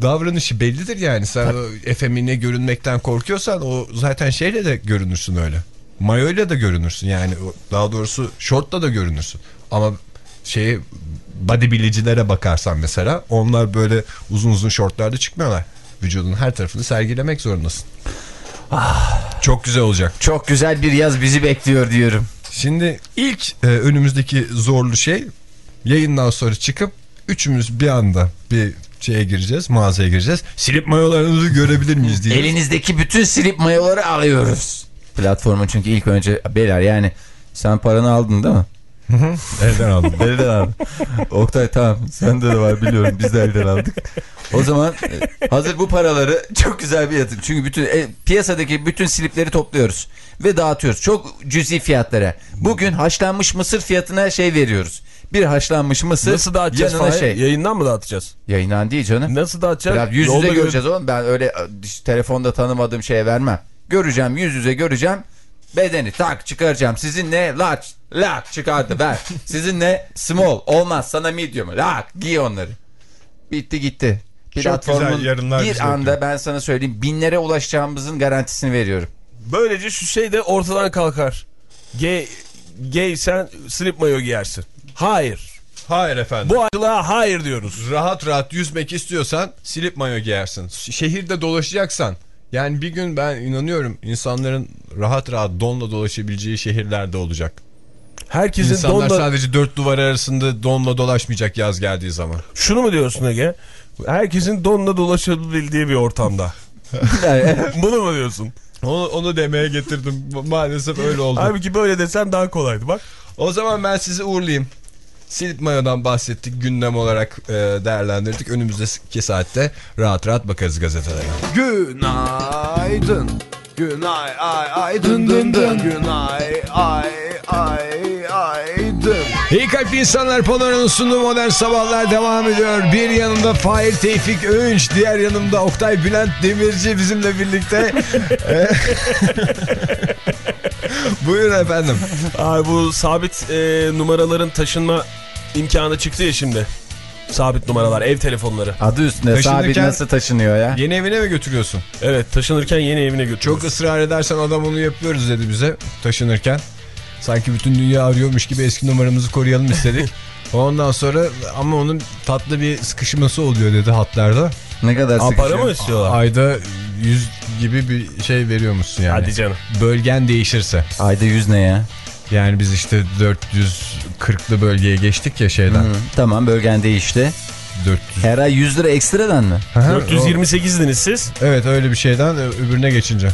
davranışı bellidir yani. Sen efemine görünmekten korkuyorsan o zaten şeyle de görünürsün öyle. Mayoyla da görünürsün yani. Daha doğrusu şortla da görünürsün. Ama şey bodybuildicilere bakarsan mesela onlar böyle uzun uzun şortlarda çıkmıyorlar. Vücudun her tarafını sergilemek zorundasın. Çok güzel olacak. Çok güzel bir yaz bizi bekliyor diyorum. Şimdi ilk e, önümüzdeki zorlu şey yayından sonra çıkıp üçümüz bir anda bir şeye gireceğiz, mağazaya gireceğiz. Silip mayolarınızı görebilir miyiz diye. Elinizdeki bütün slip mayoları alıyoruz. Platformun çünkü ilk önce beyler yani sen paranı aldın değil mi? Elden aldım. Elden aldım. Oktay tamam sende de var biliyorum biz de elden aldık. O zaman e, hazır bu paraları çok güzel bir yatırım. Çünkü bütün e, piyasadaki bütün slipleri topluyoruz ve dağıtıyoruz. Çok cüzi fiyatlara. Bugün haşlanmış mısır fiyatına şey veriyoruz. Bir haşlanmış mısır Nasıl dağıtacağız yanına Fahir? şey. Yayından mı dağıtacağız? Yayından değil canım. Nasıl dağıtacağız? Ya yüz yüze gör- göreceğiz oğlum. Ben öyle e, telefonda tanımadığım şeye vermem. Göreceğim yüz yüze göreceğim. Bedeni tak çıkaracağım. Sizin ne? Large. Large çıkardı ver. Sizin ne? Small. Olmaz sana medium. Large. Giy onları. Bitti gitti. Platformun bir anda ben sana söyleyeyim binlere ulaşacağımızın garantisini veriyorum. Böylece şu şey de ortadan kalkar. Gay, gay sen slip mayo giyersin. Hayır. Hayır efendim. Bu ayrılığa hayır diyoruz. rahat rahat yüzmek istiyorsan silip mayo giyersin. Şehirde dolaşacaksan yani bir gün ben inanıyorum insanların rahat rahat donla dolaşabileceği şehirlerde olacak. Herkesin İnsanlar donla... sadece dört duvar arasında donla dolaşmayacak yaz geldiği zaman. Şunu mu diyorsun Ege? Herkesin donla dolaşabildiği bir ortamda. Bunu mu diyorsun? Onu, onu demeye getirdim. Ma- Maalesef öyle oldu. Halbuki böyle desen daha kolaydı bak. O zaman ben sizi uğurlayayım. Silip mayodan bahsettik. Gündem olarak e, değerlendirdik. Önümüzdeki saatte rahat rahat bakarız gazetelere. Günaydın. Günay ay ay dın dın dın. Günay ay ay ay dın. İyi kalpli insanlar Panorama'nın sunduğu modern sabahlar devam ediyor. Bir yanımda Fahir Tevfik Öğünç, diğer yanımda Oktay Bülent Demirci bizimle birlikte. Buyurun efendim. Ay bu sabit e, numaraların taşınma imkanı çıktı ya şimdi. Sabit numaralar, ev telefonları. Adı üstünde Taşınırken- sabit nasıl taşınıyor ya? Yeni evine mi götürüyorsun? Evet taşınırken yeni evine götürüyoruz. Çok ısrar edersen adam onu yapıyoruz dedi bize taşınırken. Sanki bütün dünya arıyormuş gibi eski numaramızı koruyalım istedik. Ondan sonra ama onun tatlı bir sıkışması oluyor dedi hatlarda. Ne kadar Aa, sıkışıyor. para mı istiyorlar? Ayda 100 gibi bir şey veriyormuşsun yani. Hadi canım. Bölgen değişirse. Ayda 100 ne ya? Yani biz işte 440'lı bölgeye geçtik ya şeyden. Hı, tamam bölgen değişti. 400. Her ay 100 lira ekstradan mı? Aha, 428'diniz siz. Evet öyle bir şeyden öbürüne geçince.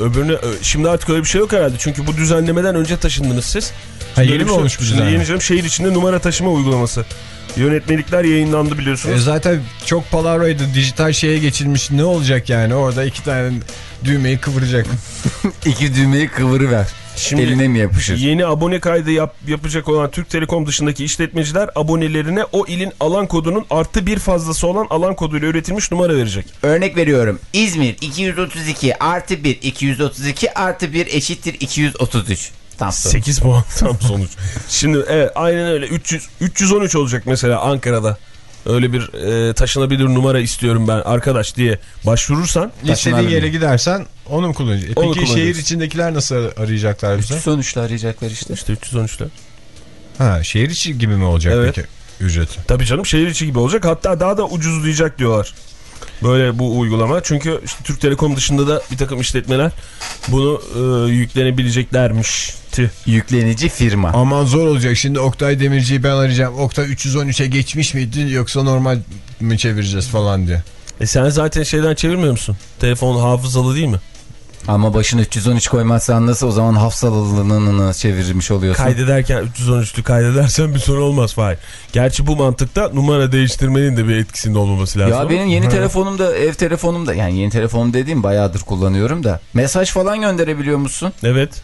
Öbürüne ö, şimdi artık öyle bir şey yok herhalde. Çünkü bu düzenlemeden önce taşındınız siz. Ha, yeni mi şey- olmuş bu Şimdi düzenleme? yeni canım şehir içinde numara taşıma uygulaması. Yönetmelikler yayınlandı E biliyorsunuz. zaten çok palavraydı. Dijital şeye geçilmiş. Ne olacak yani? Orada iki tane düğmeyi kıvıracak. İki düğmeyi kıvırıver. Şimdi Eline mi yapışır? Yeni abone kaydı yap, yapacak olan Türk Telekom dışındaki işletmeciler abonelerine o ilin alan kodunun artı bir fazlası olan alan koduyla üretilmiş numara verecek. Örnek veriyorum. İzmir 232 artı 1 232 artı 1 eşittir 233. Tam sonuç. 8 puan tam sonuç. Şimdi evet aynen öyle 300 313 olacak mesela Ankara'da. Öyle bir e, taşınabilir numara istiyorum ben arkadaş diye başvurursan İstediğin yere gidersen onu mu kullanacaksın? E Onu Peki şehir içindekiler nasıl arayacaklar bize? Sonuçta arayacaklar işte. işte 313'te. Ha şehir içi gibi mi olacak Evet. peki? ücreti. Tabii canım şehir içi gibi olacak. Hatta daha da ucuzlayacak diyorlar. Böyle bu uygulama. Çünkü işte Türk Telekom dışında da bir takım işletmeler bunu e, yüklenebileceklermişti. Yüklenici firma. Aman zor olacak. Şimdi Oktay Demirci'yi ben arayacağım. Oktay 313'e geçmiş miydi yoksa normal mi çevireceğiz falan diye. E sen zaten şeyden çevirmiyor musun? Telefon hafızalı değil mi? Ama başına 313 koymazsan nasıl o zaman hafızalılığını çevirmiş oluyorsun. Kaydederken 313'lü kaydedersen bir sorun olmaz Fahir. Gerçi bu mantıkta numara değiştirmenin de bir etkisinde olmaması lazım. Ya benim yeni telefonumda ev telefonumda yani yeni telefonum dediğim bayağıdır kullanıyorum da mesaj falan gönderebiliyor musun? Evet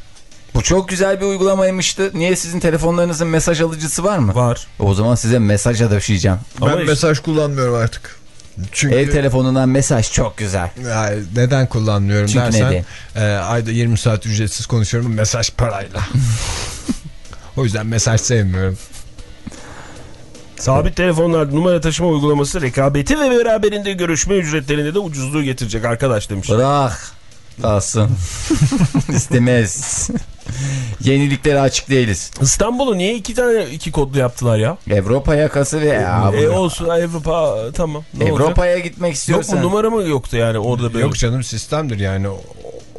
Bu çok güzel bir uygulamaymıştı. Niye sizin telefonlarınızın mesaj alıcısı var mı? var. O zaman size mesaja döşeyeceğim. Ama ben işte- mesaj kullanmıyorum artık. Çünkü Ev telefonundan mesaj çok güzel. Ya neden kullanmıyorum Çünkü dersen neden? e, ayda 20 saat ücretsiz konuşuyorum mesaj parayla. o yüzden mesaj sevmiyorum. Sabit telefonlar numara taşıma uygulaması rekabeti ve beraberinde görüşme ücretlerinde de ucuzluğu getirecek arkadaş demiş. Bırak. Kalsın. İstemez. Yeniliklere açık değiliz. İstanbul'u niye iki tane iki kodlu yaptılar ya? Avrupa yakası ve ya, E olsun Avrupa tamam. Avrupa'ya gitmek Yok istiyorsan. mu numara mı yoktu yani orada böyle? Yok canım sistemdir yani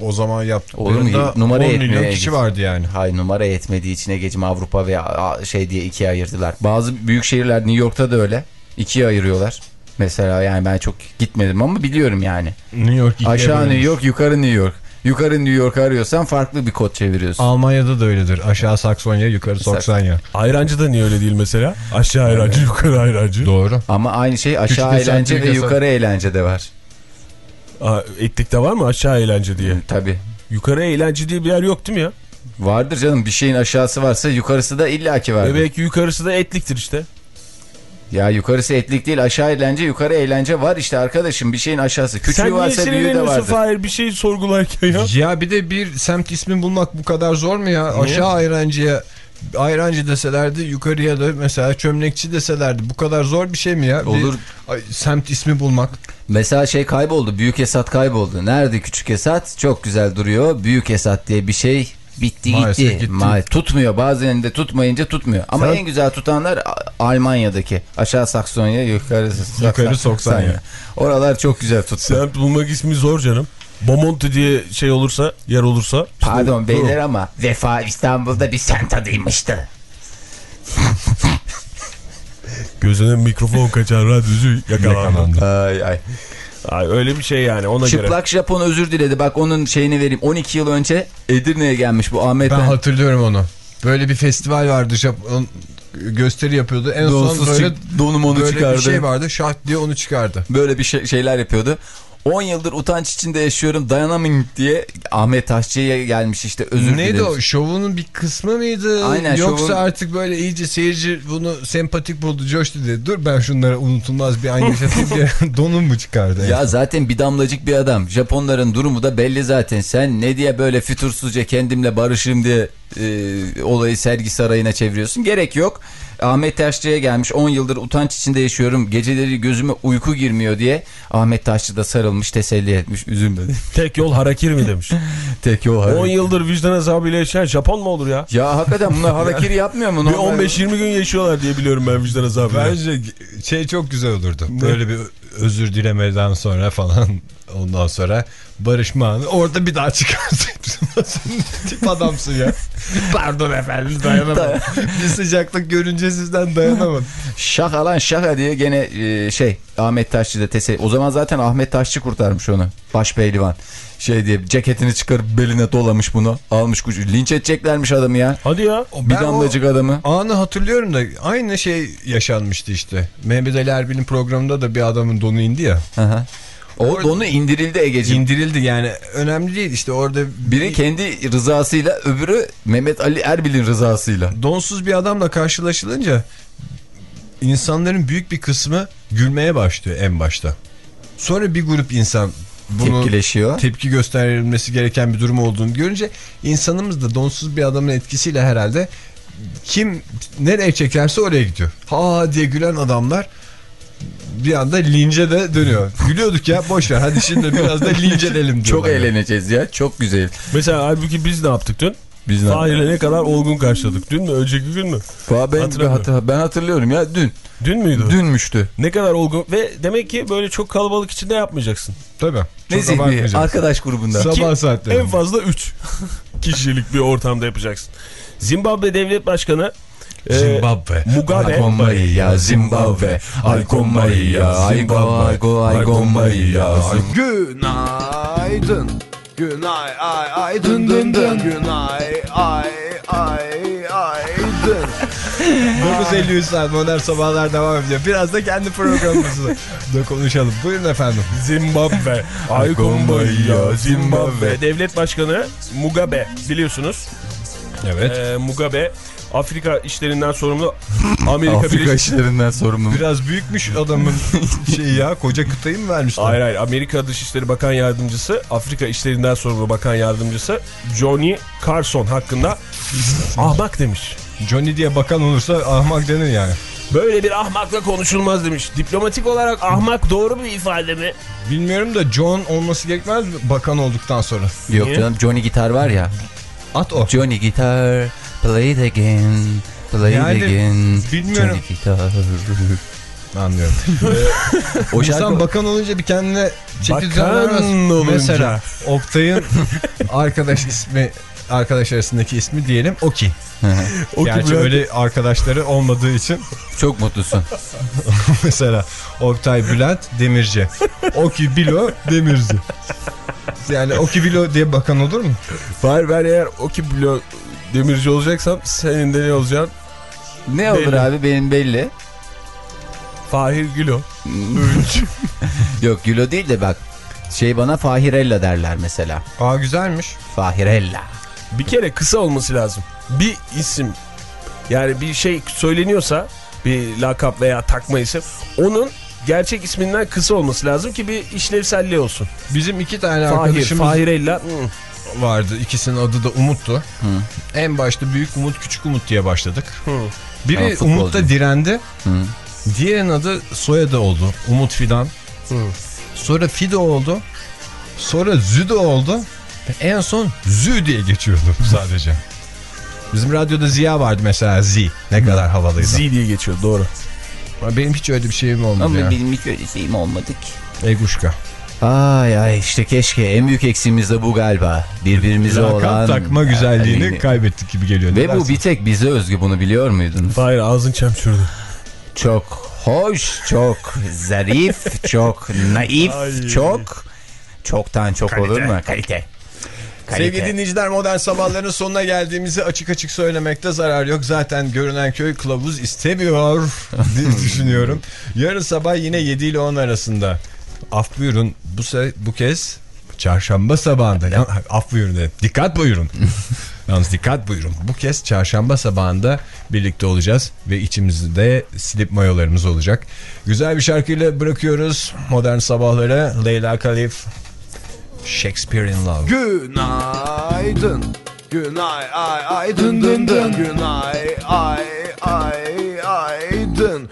o, zaman Olur yaptıklarında mu? Numara 10 yetmiyor milyon kişi vardı yani. Hay numara yetmediği için Ege'cim Avrupa ve şey diye ikiye ayırdılar. Bazı büyük şehirler New York'ta da öyle. ikiye ayırıyorlar. Mesela yani ben çok gitmedim ama biliyorum yani. New York Aşağı bölünmüş. New York, yukarı New York. Yukarı New York arıyorsan farklı bir kod çeviriyorsun. Almanya'da da öyledir. Aşağı Saksonya, yukarı Saksanya. Ayrancı da niye öyle değil mesela? Aşağı ayrancı yukarı ayrancı. Doğru. Ama aynı şey aşağı Küçük desen, eğlence ve yukarı eğlence de var. Aa, Etlik'te var mı aşağı eğlence diye? Tabii. Yukarı eğlence diye bir yer yok değil mi ya? Vardır canım bir şeyin aşağısı varsa yukarısı da illaki vardır. E belki yukarısı da etliktir işte. Ya yukarısı etlik değil aşağı eğlence yukarı eğlence var işte arkadaşım bir şeyin aşağısı. Küçüğü Sen niye varsa büyüğü de vardır. Fahir bir şey sorgularken ya? Ya bir de bir semt ismi bulmak bu kadar zor mu ya? Aşağı ayrancıya ayrancı deselerdi yukarıya da mesela çömlekçi deselerdi. Bu kadar zor bir şey mi ya? Bir- Olur. ay, semt ismi bulmak. Mesela şey kayboldu büyük Esat kayboldu. Nerede küçük Esat çok güzel duruyor. Büyük Esat diye bir şey bitti Maalesef gitti. gitti. Ma- tutmuyor bazen de tutmayınca tutmuyor. Ama Sen- en güzel tutanlar Almanya'daki. Aşağı Saksonya yukarı Saksonya. Yukarı Saksanya. Oralar çok güzel tuttu. Semt bulmak ismi zor canım. Bomonti diye şey olursa, yer olursa. işte Pardon bu. beyler ama Vefa İstanbul'da bir semt adıymıştı. Gözüne mikrofon kaçan radyocu yakalandı. Ay ay. Ay, öyle bir şey yani ona göre. Çıplak Japon özür diledi. Bak onun şeyini vereyim. 12 yıl önce Edirne'ye gelmiş bu Ahmet. Ben Ben hatırlıyorum onu. Böyle bir festival vardı. Japon gösteri yapıyordu. En son Donsuz böyle, çık- donum onu böyle çıkardı. bir şey vardı. Şart diye onu çıkardı. Böyle bir şey- şeyler yapıyordu. 10 yıldır utanç içinde yaşıyorum dayanamayın diye Ahmet Taşçı'ya gelmiş işte özür Neydi o? Şovunun bir kısmı mıydı? Aynen, Yoksa şovun- artık böyle iyice seyirci bunu sempatik buldu, coştu dedi. Dur ben şunlara unutulmaz bir an yaşatayım diye donum mu çıkardı? Ya zaten bir damlacık bir adam. Japonların durumu da belli zaten. Sen ne diye böyle fütursuzca kendimle barışırım diye e, olayı sergi sarayına çeviriyorsun. Gerek yok. Ahmet Taşçı'ya gelmiş 10 yıldır utanç içinde yaşıyorum. Geceleri gözüme uyku girmiyor diye Ahmet Taşçı da sarılmış teselli etmiş. Üzülme. Tek yol harakiri mi demiş. Tek o 10 yıldır vicdan azabıyla yaşayan Japon mu olur ya? Ya hakikaten bunlar harakiri yapmıyor mu? Bir Normal- 15-20 gün yaşıyorlar diye biliyorum ben vicdan azabıyla. Bence şey çok güzel olurdu. Böyle bir özür dilemeden sonra falan ondan sonra barışma anı. Orada bir daha çıkarsaydın. Nasıl tip adamsın ya. Pardon efendim dayanamadım. bir sıcaklık görünce sizden dayanamadım. Şaka lan şaka diye gene e, şey Ahmet Taşçı da teselli. O zaman zaten Ahmet Taşçı kurtarmış onu. Baş pehlivan. Şey diye ceketini çıkarıp beline dolamış bunu. Almış kuş. Linç edeceklermiş adamı ya. Hadi ya. Bir damlacık adamı. anı hatırlıyorum da aynı şey yaşanmıştı işte. Mehmet Ali Erbil'in programında da bir adamın donu indi ya. Hı hı. O Orada- donu indirildi Ege'ciğim. İndirildi yani önemli değil işte orada Biri kendi rızasıyla öbürü Mehmet Ali Erbil'in rızasıyla. donsuz bir adamla karşılaşılınca insanların büyük bir kısmı gülmeye başlıyor en başta. Sonra bir grup insan bunu Tepkileşiyor. tepki gösterilmesi gereken bir durum olduğunu görünce insanımız da donsuz bir adamın etkisiyle herhalde kim nereye çekerse oraya gidiyor. Ha diye gülen adamlar bir anda lince de dönüyor. Gülüyorduk ya boş ver hadi şimdi biraz da linç edelim diyorlar. Çok eğleneceğiz ya. Çok güzel. Mesela halbuki biz ne yaptık dün? Biz ne Fahir'le ne kadar olgun karşıladık. Dün mü? Önceki gün mü? Fa- ben, hatır- ben hatırlıyorum ya dün. Dün müydü? Dünmüştü. Ne kadar olgun ve demek ki böyle çok kalabalık içinde yapmayacaksın. Tabii. Ne zihni? Arkadaş grubunda. Sabah Ki saatleri. En fazla 3 kişilik bir ortamda yapacaksın. Zimbabwe Devlet Başkanı Zimbabwe. Mugabe Algomaya Zimbabwe Algomaya Aygo Algomaya Günaydın. Günay ay ay dın dın dın. Günay ay ay ay dın. 9.53 saat modern sabahlar devam ediyor. Biraz da kendi programımızı da konuşalım. Buyurun efendim. Zimbabwe Aygombaya Zimbabwe Devlet Başkanı Mugabe biliyorsunuz. Evet. E, Mugabe Afrika işlerinden sorumlu Amerika Afrika Birleşik işlerinden sorumlu. Biraz büyükmüş adamın şeyi ya. Koca kıtayı mı vermişler? Hayır hayır Amerika Dışişleri Bakan Yardımcısı Afrika İşlerinden sorumlu Bakan Yardımcısı Johnny Carson hakkında ahmak demiş. Johnny diye bakan olursa ahmak denir yani. Böyle bir ahmakla konuşulmaz demiş. Diplomatik olarak ahmak doğru bir ifade mi? Bilmiyorum da John olması gerekmez mi bakan olduktan sonra? Yok Niye? canım Johnny Gitar var ya. At o. Johnny Gitar play it again. Play it Yani again. bilmiyorum. Anlıyorum. O İnsan şarkı bakan olunca bir kendine çeki düzen Bakan vermez. olunca. Mesela Oktay'ın arkadaş ismi arkadaş arasındaki ismi diyelim Oki. O Gerçi öyle arkadaşları olmadığı için çok mutlusun. mesela Oktay Bülent Demirci. Oki Bilo Demirci. Yani Oki Bilo diye bakan olur mu? Hayır ben eğer o ki blo demirci olacaksam senin de ne olacaksın? Ne olur Belli. abi benim belli. Fahir Gülo. Yok Gülo değil de bak. Şey bana Fahirella derler mesela. Aa güzelmiş. Fahirella. Bir kere kısa olması lazım. Bir isim yani bir şey söyleniyorsa bir lakap veya takma isim onun gerçek isminden kısa olması lazım ki bir işlevselliği olsun. Bizim iki tane Fahir, arkadaşımız Fahirella. hı. Vardı. İkisinin adı da Umut'tu. En başta Büyük Umut, Küçük Umut diye başladık. Hı. Biri Ha. Umut'ta direndi. Hı. Diğerinin adı soyadı oldu. Umut Fidan. Hı. Sonra Fido oldu. Sonra Züdo oldu. Ve en son Zü diye geçiyordu sadece. Bizim radyoda Ziya vardı mesela Z. Ne kadar havalıydı. Z diye geçiyor doğru. Ama Benim hiç öyle bir şeyim olmadı Ama ya. benim hiç öyle şeyim olmadı ki. Eguşka. Ay ay işte keşke en büyük eksiğimiz de bu galiba. Birbirimize Lakap olan... takma güzelliğini Yani- kaybettik gibi geliyor. Ve bu bir tek bize özgü bunu biliyor muydun? Fahir ağzın çemçürdü. Çok hoş, çok zarif, çok naif, Ay. çok... Çoktan çok olur mu? Kalite. Kalite. Sevgili dinleyiciler modern sabahların sonuna geldiğimizi açık açık söylemekte zarar yok. Zaten görünen köy kılavuz istemiyor diye düşünüyorum. Yarın sabah yine 7 ile 10 arasında. Af buyurun bu, se bu kez çarşamba sabahında. Ya, af buyurun dedim. Dikkat buyurun. Yalnız dikkat buyurun. Bu kez çarşamba sabahında birlikte olacağız ve içimizde slip mayolarımız olacak. Güzel bir şarkıyla bırakıyoruz modern sabahları. Leyla Kalif, Shakespeare in Love. Günaydın. Günay ay ay dın dın dın. Günay ay ay ay dın.